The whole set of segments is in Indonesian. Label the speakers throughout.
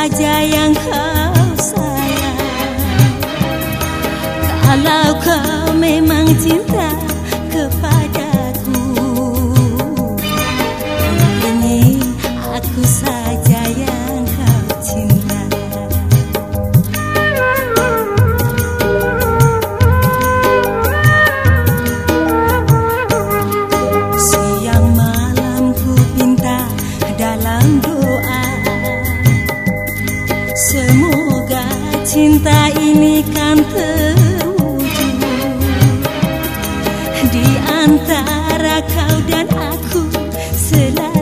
Speaker 1: saja yang kau sayang. Kalau kau memang cinta cinta ini kan terwujud. Di antara kau dan aku selalu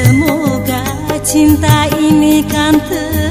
Speaker 1: Semoga cinta ini kan ter